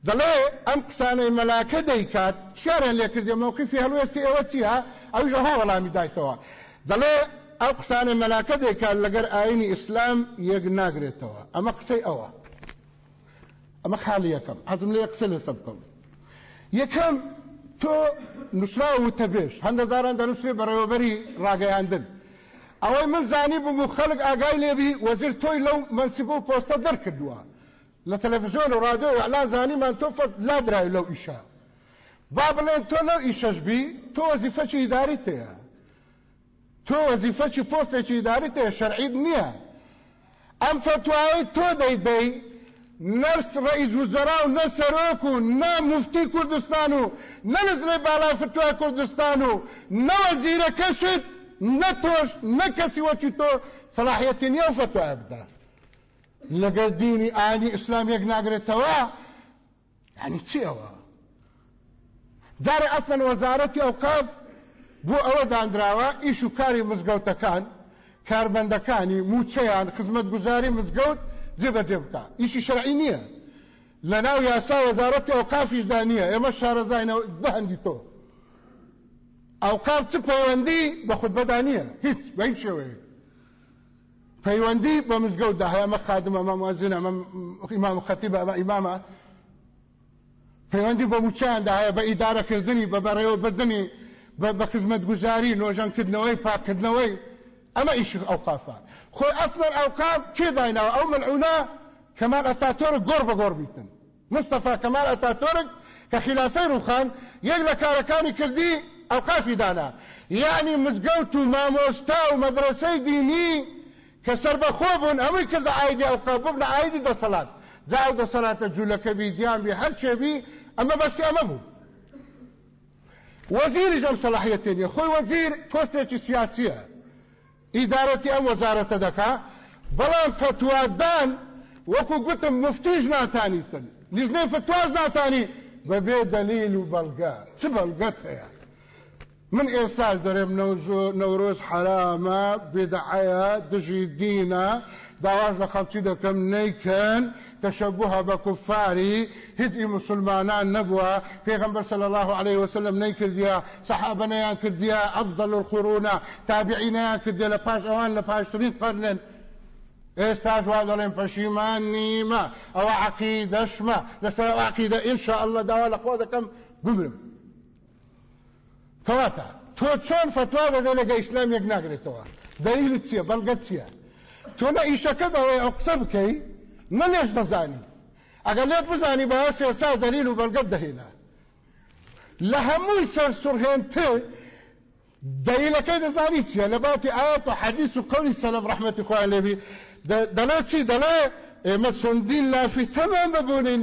دەڵێ ئەم قسانەی مەلاکە دەیکات شارێن لێکردێ مووقفی هەلوێستی ئێوە چیە؟ ئەوش ها وەڵامی دایتەوە. دەڵێ ئەو قسانەی مەلاکە دەیکات لەگەر ئاینی ئیسلام یەک ناگرێتەوە. ئەمە قسەی ئەوە. ئەمە خاڵی یەکەم. حەزم لێ قسە لێسە بکەم یەکەم تۆ نووسرا و تەبێش. هەندەداران دەنووسێ بەڕێوەبەری ڕاگەیاندن. ئەوەی من زانی بوو خەڵک ئاگای لێبی وەزیر تۆی لەو منسیب و پۆستە دەرکردووە. لە تەلەڤزیۆن و ڕادیۆ و ئەلان زانیمان تۆ فەت لادرای لەو ئیشە با بڵێن تۆ لەو ئیشەش بی تۆ وەزیفەکی ئیداری تەیە تۆ وەزیفەکی پۆستێکی ئیداری تێ شەرعید نییە ئەم فتوایی تۆ دەیدەی نەرس ڕئیس وزەرا و نە سەرۆک و نە مفتی کوردستان و نە نزلێ بالای فتوای کوردستان و نە وەزیرەکەشت نە تۆش نە کەسی وەکی تۆ سەلاحەتی نییە و فتوای بدە لەگەر دینی ئانی ئیسلام یەک ناگرێتەوە يعني چی ئەوە جارێ ئەسن وەزارەتی ئەوقاف بۆ ئەوە دانراوە ئیش و کاری مزگەوتەکان کاربەندەکانی موچەیان خزمەت گوزاری مزگەوت جێبەجێ بکە. ئیشی شەرعی نییە. لە ناو یاسا وەزارەتی ئەوقافیشدا نییە. ئێمە شارەزاینەوە دەهەندی تۆ. ئەوقاف چ پەیوەندی بە خودبەدا نییە؟ هیچ بە هیچ شێوەیە. پەیوەندی بە مزگەوتدا هەیە ئەمە خادم ئەمە موازن ئەمە ئیمام خەتیب ئەمە ئیمامە. پەیوەندی بە موچیاندا هەیە بە ئیدارەکردنی بە بەڕێوە بردننی بە خزمەت گوزاری نۆژانکردنەوەی پاکردنەوەی ئەمە ئیشق ئەوقافە. خۆی ئەسڵەر ئەوقاف چێ دایناوە؟ ئەو ملعونا کەمال ئەتاتۆرە گۆڕ بە گۆڕ بیتن. مستەفا کەمال ئەتاتۆرک کە خلافەی ڕوخان یەک لە کارەکانی کردی ئەوقافی دانا. یعنی مزگەوت و مامۆستا و مەدرسەی دینی کە سربەخۆ بوون ئەوەی کردە ئایدی ئەوقاف بوون لە ئایدی دەسەڵات جاو جوولەکە بی دیان بی هەر چێبی ئەمە بەستی ئەمە بوو وەزیری ژەم سەلاحەتێنیە خۆی وەزیر پۆستێکی سیاسیە ئیدارەتی ئەم وەزارەتە دەکا بەڵام فتوادان وەکو گوتم مفتیش ناتانیتن لیژنەی فتواز ناتانی بەبێ دەلیل و بەڵگە چ بەڵگەت هەیە من ئێستاش دەرێم نەورۆز حرامە بێدەعەیە دژی دینە داواز لە خەڵکی نەیکەن تشبه بكفاري هدي مسلمانان نبوة پیغمبر صلى الله عليه وسلم ني كرديا صحابة نيان كرديا أفضل القرون تابعين نيان كرديا لپاش أوان لپاش ترين قرنن. ئێستاش وا دەڵێن پەشیمان نیمە ئەوە عقیدەشمە لەسەر عقیدە ئینشاء الله داوا لە خۆ دەکەم بمرم. کەواتە تۆ چۆن فتوا دەدە لەگە یەک ناگرێتەوە دەلیل چییە بەڵگەت چییە تۆ نە ئیشەکە دەڵێ ئەو قسە بکەی نەنێش دەزانی ئەگەر لێت بزانی بە سێسا دەلیل و بەڵگەت دەهێنا لە هەمووی سەر سوڕهێنتر دلیلەکەی دەزانی چیە لە باتی ئاەت و حەدیث و قەولی سەلەف ڕەحمەتی خۆیان لێبی دەڵێ چی دەڵێ ئێمە چەندین لافی تەمان ببوونین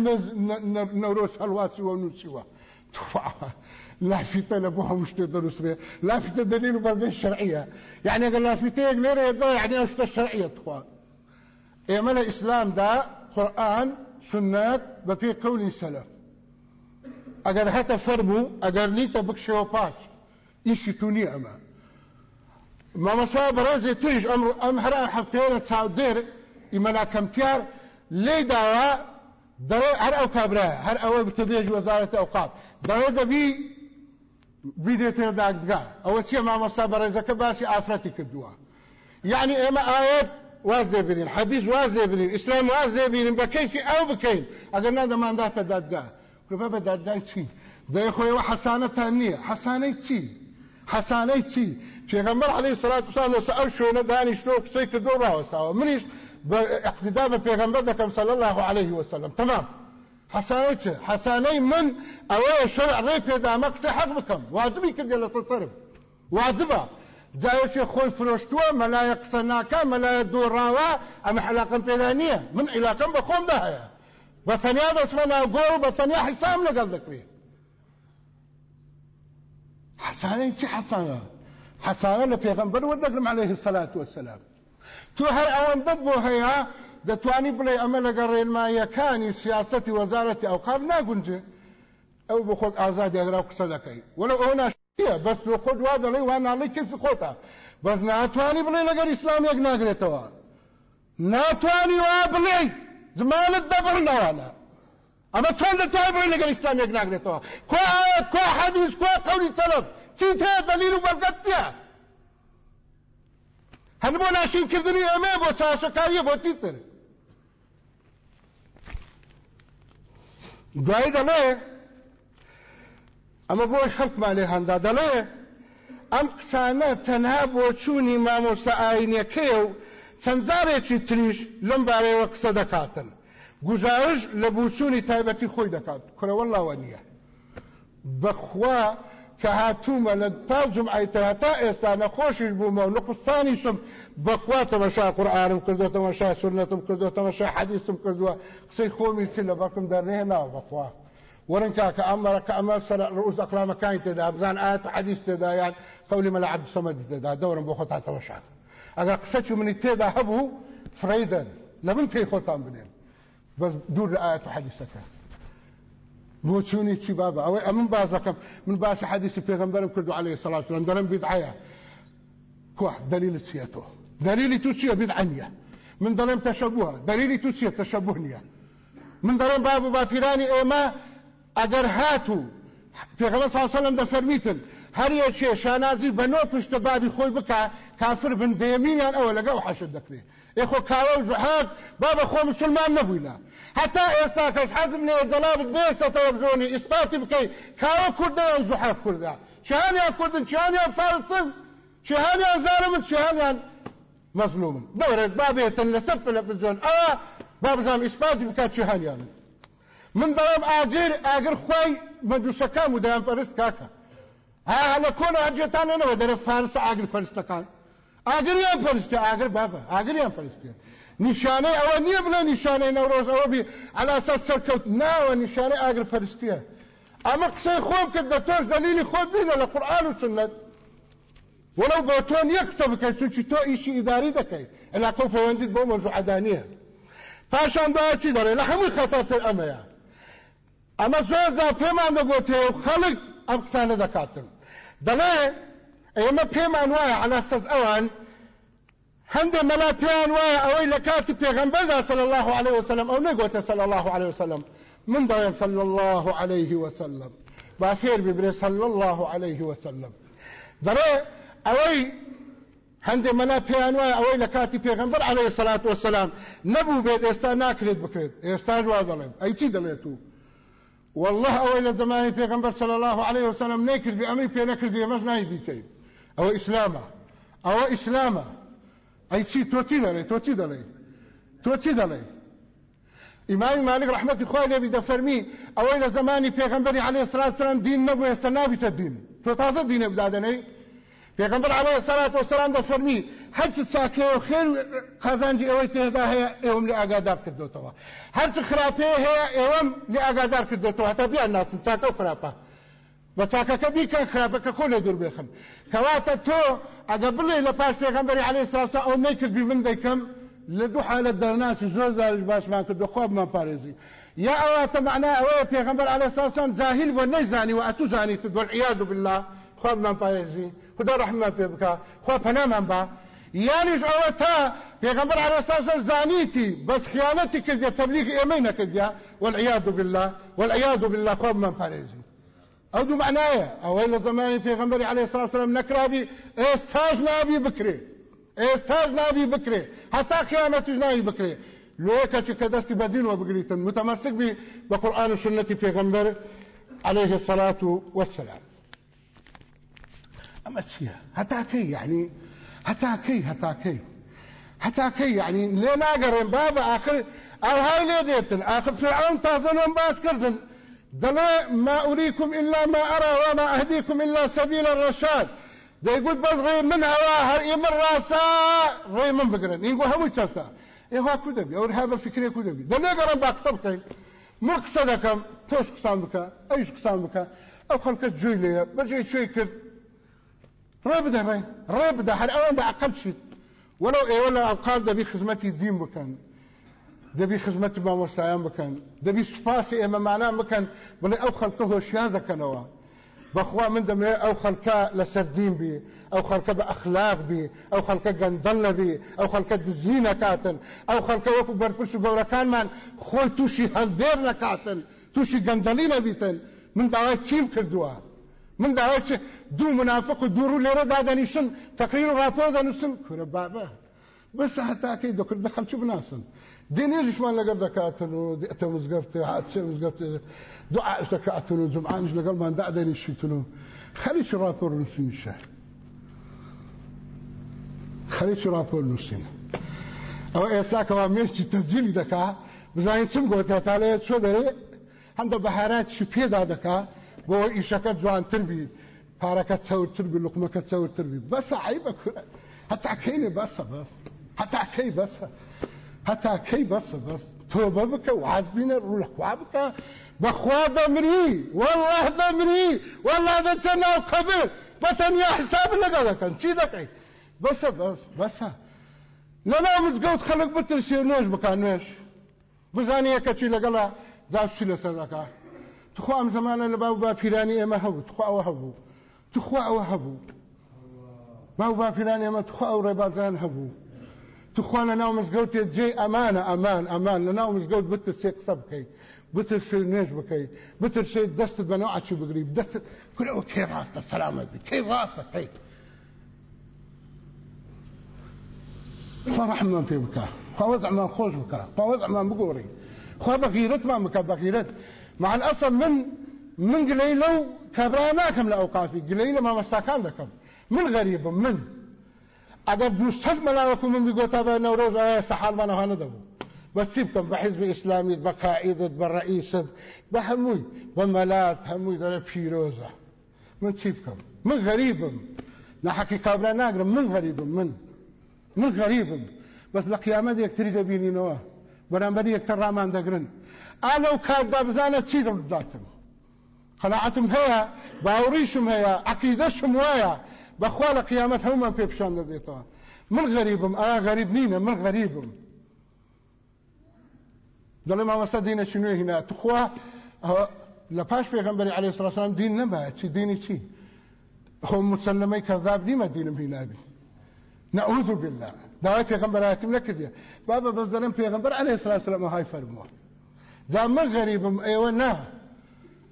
نەورۆز هەڵواسیوە نووسیوە لافته لبو هم شتي درسري لافته دليل برضه الشرعية. يعني قال لافته غير يعني اشتا الشرعية تخوا ئێمە لە ئیسلامدا قورآن سنت بە پێ قولی سەلف ئەگەر هەتە فەرموو ئەگەر نیتە بکشەوە پاک ئیشی تونی ئەمە مامەسا بەڕێزێ تریش ئەم هەرا هەفتەیە چاو دێر ئیمەلا کەمتیار لێ داوا دەڵێ هەر ئەو کابرایە هەر ئەوە بتەبێژ وەزارەتی ئەوقاف دەڵێ دەبی بیدێتێ داگدگا. ئەوە چیە مامۆستا بەڕێزەکە باسی ئافرەتی کردووە. یعنی ئێمە ئاەت واز لێبرین حەدیث واز لێبرین ئیسلام واز لێبرین بە کەیفی ئەو بکەین. ئەگەر نادەمانداتە دادگا. بە بە دادگای چی؟ دەی خۆیەوە حەسانەتان نییە. حەسانەی چی؟ حەسانەی چی؟ پێغەمبەر عليه الصلاة والسلام لەسەر ئەو شوێنە دانیشتۆ قسەی کردو ڕاوەستاوە منیش بە اقتدا بە پێغەمبەر دەکەم صلی الله عليه وسلم. تمام. حەسانەی چه حەسانەی من پێدامە قسەی حەق بکەم واجبی کردێ لەسەر سەرم واجبە جاوێکی خۆی فرۆشتووە مەلایە قسە ناکە مەلایە دۆڕاوە ئەمە حلاقم پێدا نییە من عیلاکەم بە خۆمدا هەیە بە تەنیا دەسمە ناوگۆڕ و بە تەنیا حیسام لەگەڵ دەکرێت حەسانەی چی حەسانە حەسانە لە پێغەمبەر وەردەگرم عليه الصلاة والسلام. تو هەر ئەوەندەت بۆ هەیە دەتوانی بڵێ ئەمە لەگە ڕێنمایەکانی سیاسەتی وەزارەتی ئەوقاب ناگونجێ. ئەو بۆ خۆت ئازادی ئەگرا قسە دەکەی. وەلو ئەو ناش بەس تۆ خۆت وا دەڵێ وا ناڵی کەسی خۆتە بەس ناتوانانی بڵێ لەگەر ئیسلامیەک ناگرێتەوە. ناتوانانی وا بڵێ زمانت دەبڕنەوانە ئەمە چۆن دەتوای بڵێ لەگەر ئیسلامیەک ناگرێتەوە. ئاەت کۆ حەدیث کۆ قەولی سەلەف چیت هەیە دەلیل و بەرگەت نییە هەن بۆ ناشینکردنی ئەمێ بۆ چاشەکاریە بۆ چیتر؟ دوایی دەڵێ ئەمە بۆی خەڵکمان لێ هەندا دەڵێ ئەم قسانە تەنها بۆ چوونی مامۆستا ئاینەکەیە و چەند جارێکی تریش لەم بارەیەوە قسە دەکاتن. گزارش لە بوچوونی تایبەتی خۆی دەکات. کورەوە لاوە نییە بەخوا کە هاتوومە لە تا جمعیتە تا ئێستا نەخۆشیش بوومە و نقستانیشم بەخوا تەمەشا قورآانم کردو تەمەشا سنتم تەمەشا حەدیسم کردووە. قسەی خۆمی چ لە بەکم دەرنێناوە بەخوا؟ ورن ئەمەرە کە ئەمە سەر ڕوز ئەقلامەکانی تێدا بزان ئاات حەدیس تێدا یان قولی مەلا عبد سەمەدی تێدا دەورم بۆ خۆتا تەمەشا ئەگەر قسەچ منی تێدا هەبوو فرەیدەن لە من پێی خۆتان بنێن. بەس دوور لە چوونی چی بابە ئەوەی ئەمن بازەکەم من باسی حەدیسی پێغمبەرم کردو عليه سلاات لەم دەرم بیدعە کوح دلیل چیە تۆ دلیلی تو چییە بیدعنیە من دەڵێم تەشەبووە دلیلی تو چییە تەشەبوه نییە من دەڵێم باب و بافیرانی ئێمە ئەگەر هاتوو پێغەمبەر صلى الله عليه وسلم دەفەرمیتن هەر یەکێ شانازی بە نۆ پشتە بابی خۆی بکە کافر بن دەیەمینیان ئەوە لەگەڵ حەشت دەکرێت ئێخۆ کاوە و زحات بابە خۆ مسلمان نەبووینا حتا ئێستا کەس حەزم لێ جەڵابت بێستەوە بزۆنی ئیسپاتی بکەیت کاوە کوردەیان زحات کووردا چیانیان کوردن چیانیان فارسن چیهانیان زارمن چیهانیان مەظلومن دەورێت بابێتن لەسەر تەلەڤیزیۆن ئەوە بابزانام ئیسپاتی بکات چیهانیانن من دەڵێم ئاگر ئاگر خۆی مەجووسەکان و دەیان پەرست کاکە ها لە کۆنە هەرجێتانەوە دەرە فارس ئاگر پەرستەکان ئاگریان پەرستە ئاگر بابە ئاگریان پەرستێ نیشانەی ئەوە نییە بڵێ نیشانەی نەورۆژ ئەوە بی ئەلاسە سەرکەوت. ناوە نیشانەی ئاگر پەرستیە ئەمە قسەی خۆم کرد دە تۆش دەلیلی خۆت بینە لە قورآن و سنت. وەلو بۆ تۆ نییە قسە بکەیت چونکی تۆ ئیشی ئیداری دەکەیت. ئەلا کۆ پەیوەندیت بۆ مەوضوع عەدانیە پاشان دا چی دەڵێ لە هەمووی خەتە سەر ئەمەیە. ئەمە زۆر زا پێمان دەگوتێ و خەڵک ئەم قسانە دەکاتن. دەڵێ ئێمە پێمان وایە على سەز ئەوان هەندێ مەلا پێیان وایە ئەوەی لە کاتی پێغەمبەردا صلى الله عليه وسلم ئەو نەگوتە صلى الله عليه وسلم. من دەڵێم صلى الله عليه وسلم. باشێر ببرێ صلى الله عليه وسلم. دەڵێ ئەوەی هەندێ مەلا پێیان وایە ئەوەی لە کاتی پێغەمبەر عليه الصلاة والسلام. نەبوو بێت ئێستا ناکرێت بکرێت ئێستا وا دەڵێن ئەی چی والله ئەوەی لە زمانی پێغەمبەر صلى الله عليه وسلم نەکرد بێ ئەمەی پێ نەکرد بێ مەش نای بیکەیت ئەوە ئیسلامە ئەوە ئیسلامە ئەی چی تۆ چی دەڵێ تۆ چی دەڵێ تۆ چی دەڵێ ئیمامی مالک رحمەتی خوا لێبی دەفەرمی ئەوەی لە زمانی پێغەمبەری عليه الصلاة والسلام دین نەبوو ئێستا نابیتە دین تۆ تازە دینە بدادەنەی پێغەمبەر عليه الصلاة والسلام دەفەرمی هەرچ چاکێ و خێر قازانجی ئەوەی تێدا هەیە ئێوەم لێ ئاگادار کردوتەوە هەرچ خراپێ هەیە ئێوەم لێ ئاگادار کردوتەوە هەتا بیان ناسن چاکە و خراپە بە چاکەکە بیکە خراپەکە خۆ لێ دوور بێخن کەواتە تۆ ئەگە بڵێ لە پاش پێغەمبەری عليه والسلام ئەو نەیکردی من دەیکەم لە دوو حالت دەرناچی زۆر زارش باشمان کردو خوابمان پارێزی یا ئەواتە معنا ئەوەیە پێغەمبەر عليه الصلاة والسلام بۆ نەیزانی و ئەتو زانی والعياذ بالله خوابمان پارێزی خدا رحمه پێ بکە خوا پەنامان با. یانیش ئەوە تا پێغەمبەر عليه والسلام زانیتی بەس خیانەتی کردیا تەبلیغ ئێمەی نەکردیا والعیاذ بالله والعیاذ بالله خوابمان پارێزی ئەو دوو معنایە ئەوەی لە زمانی پێغەمبەری عليه الصلاة والسلام نابی بکرێ ئێستاش نابی هەتا قیامەتیش نابی بکرێ لۆکە چ کە دەستی بەدینەوە بگریتن. متەمەسک بی بە قورآن و سنەتی پێغەمبەر عليه الصلاة والسلام. ئەمە چییە هەتاکەی یعنی؟ هەتاکەی هەتاکەی هەتاکەی یعنی؟ لێ ناگەڕێن با بە آخر ئەوهای لێ دێتن آخر فرعون تازەنۆم باس کردن. دەڵێ ما أريكم إلا ما أرى وما أهديكم إلا سبيل الرشاد. دەیگوت بەس ڕێ من هەوا هەر ئێمە ڕاستە ڕێ من بگرن ئینگو هەمووی چەفتە ئێوا کو دەبی ئەو هەبە فکرێ کو دەبی دەلێ گەڕم با قسە بکەین من قسە دەکەم تۆش قسان بکە ئەوش قسان بکە ئەو خەڵکە جوێی لێە بەجێ کوێی کرد ڕێ بدە ڕێ ڕێ بدە هەر ئەوەندە دەبی خزمەتی مامۆستایان بکەن. دەبی سوپاسی ئێمەمانان بکەن بڵێ ئەو خەڵکە هۆشیان دەکەنەوە. بەخوا من دەمێ ئەو خەڵکە لەسەر دین بی ئەو خەڵکە بە ئەخلاق بی ئەو خەڵکە گەندەن لەبی ئەو خەڵکە دزنی نەکاتن. ئەو خەڵکە وەکو بەرپرس و گەورەکانمان خۆی تووشی هەڵدێر نەکاتن تووشی گەندەلی نەبیتن. من داوای چیم کردووە؟ من داوای دوو منافق و دوور و لێرە دادەنیشن تقریر و راپۆ دەنووسن. کورە بابە بەس هەتاکەی دەکرد بناسن. دێنێژشمان لەگەر دەکاتن و دێتە مزگەفتێ هاتچێ مزگەفتێ دوعاش دەکاتن و جمعانش لەگەڵمان دادەنیشیتن و خەریکی راپۆر نووسین شە خەریکی راپۆر نووسین ئەوە ئێستاکەوا مێشتی تەجیلی دەکا بزانین چم گۆتە تا لێ چۆ دەرێ هەندە بەهاراتشی پێدا دەکا بۆ ئیشەکە جوانتر بی پارەکە چەورتر بی لقمەکە چەورتر بی بەسە عیبە کورە هەتا کەینێ بەسە بەس هەتا کەی بەسە هەتا کەی بەسە بەس تۆبە بکە وعاد بینە ڕوو لە خوا بکە بەخوا دەمری والله دەمری والله دەچە ناو قەبر بەتەنیا حساب لەگەڵ دەکەن چی دەکەی بەسە بەس بەسە لەناو مزگەوت خەڵک بترسێ نوێژ بکە نوێش بزانیە کەچی لەگەڵا داچی لەسەر دەکات تخوا ئەم زمانە لە باو باپیرانی ئێمە هەبوو تخوا ئەوە هەبوو تخوا ئەوە هەبوو باو باپیرانی ئێمە تخوا ئەو ڕێبازان هەبوو تخوا لە ناو مزگەوتێ جێ ئەمانە ئەمان ئەمان لە ناو مزگەوت بترسێ قسە بکەیت بترسێ نوێژ بکەیت بترسێ دەستت بەنەوە ئاچی بگری دەستت کورەوە کێ ڕاستە سەلامەت بی کەی ڕاستە کەیت خوا ڕحمان پێ بکە خوا وەزعمان خۆش بکە خوا وەزعمان بگۆڕی خوا بەغیرەتمان بکە بەغیرەت مع الأصل من من قليل لو كبراناكم لأوقافي قليل ما مستاكان لكم. من غريب من اگر دوستت ملاوكم من بيقول تابع نوروز آيه سحال ما نهانا دبو بسيبكم بحزب إسلامي بقائدة برئيسة بهموي بملات هموي دار بيروزة من تسيبكم من غريب نحكي كابراناكم من غريب من. من غريب بس لقيامة يكتري دبيني نواه بەرامبەر یەکتر ڕامان دەگرن ئالە و کاردا بزانە چی دەداتم قەناعەتم هەیە باوەڕیشم هەیە عقیدەشم بەخوا لە قیامەت هەومان پێ پیشان دەدێتەوە. من غەریبم ئا غەریب نینە؟ من دەڵێ مامەستا دینە چی نوێ هینا؟ تخوا لە پاش پێغەمبەری عەلەیهی السڵام والسلام دین نەبایە چی دینی چی؟ خۆ مسلمەی کەذاب نیمە دینم هینابی نعوذ بالله. داوای پێغمبەراتیم نەکردێ بابە بەس دەڵم پێغمبەر عليه الصلاة والسلام های فەرمووە. دا من غەریبم ئێوە نا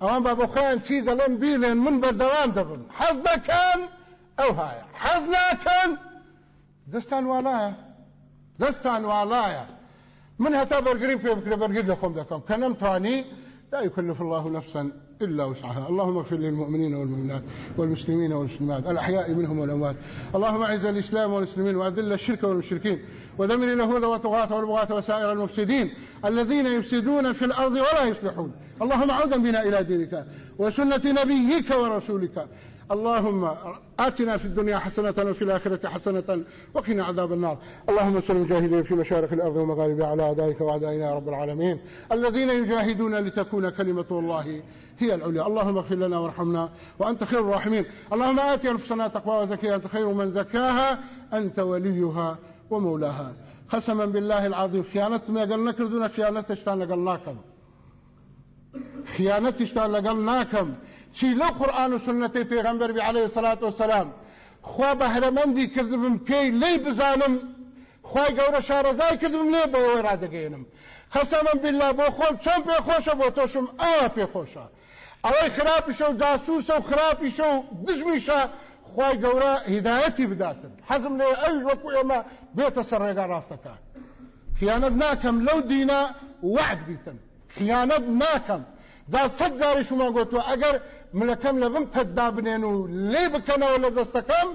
ئەوان با بۆ خۆیان چی دەڵێن بیلێن من بەردەوام دەبم. حەز دەکەن! ئەو هایە حەز ناکەن دەستان والایە دەستان والایە من هەتا بەرگریم پێ بکرێ بەرگر خۆم دەکەم کە نەمتوانی لا يكلف الله نفسا إلا وسعها. اللهم اغفر للمؤمنين والمؤمنات والمسلمين والمسلمات. الأحياء منهم والأموات. اللهم أعز الإسلام والمسلمين وأذل الشرك والمشركين. ودمر اليهود والطغاة والبغاة وسائر المفسدين الذين يفسدون في الأرض ولا يصلحون. اللهم عودا بنا إلى دينك وسنة نبيك ورسولك. اللهم آتنا في الدنيا حسنة وفي الآخرة حسنة وقنا عذاب النار. اللهم انصر المجاهدين في مشارق الأرض ومغاربها على أعدائك وأعدائنا يا رب العالمين. الذين يجاهدون لتكون كلمة الله هي العليا. اللهم اغفر لنا وارحمنا وأنت خير الراحمين. اللهم آت أنفسنا تقوى وزكيها. أنت خير من زكاها. أنت وليها ومولاها. قسما بالله العظيم. خيانة ما قلنا كردون خيانة اشتان لقلناكم خيانة اشتان لقلناكم چی لەو قورآن و سنەتی پێغەمبەر عليه الصلاة والسلام خوا بەهرەمەندی کردبم پێی لی بزانم خوای گەورە شارەزای کردم لێ بەوەی ڕادەگەێنم خەسەمەم بالله بۆ خۆم چەند پێ خۆشە بۆ تۆشم ئاوا پێ خۆشە ئەوەی خراپیشە و جاسووسە و خراپیشە و دژمیشە خی گەورە هیدایەتی بداتن حەزم لێ ئەوش وەکو ئێمە بێتە سەر ڕێگا ڕاستەکە خیانەت ناکەم لەو دینە وعد بیتن خیانەت ناکەم. دا سەد جاری شما گوتووە ئەگەر ملەکەم لە بم پەتدا بنێن و لێ بکەنەوە لە دەستەکەم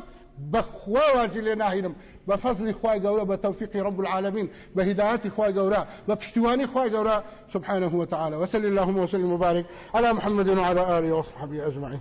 بەخوا واجی لێ ناهینم. بفضل خوای گەورە بتوفيق رب العالمين بهداية خوای گەورە بپشتیوانی خوای گەورە. سبحانه وتعالى وسل اللهم وسلم وبارك على محمد وعلى آله وصحبه أجمعين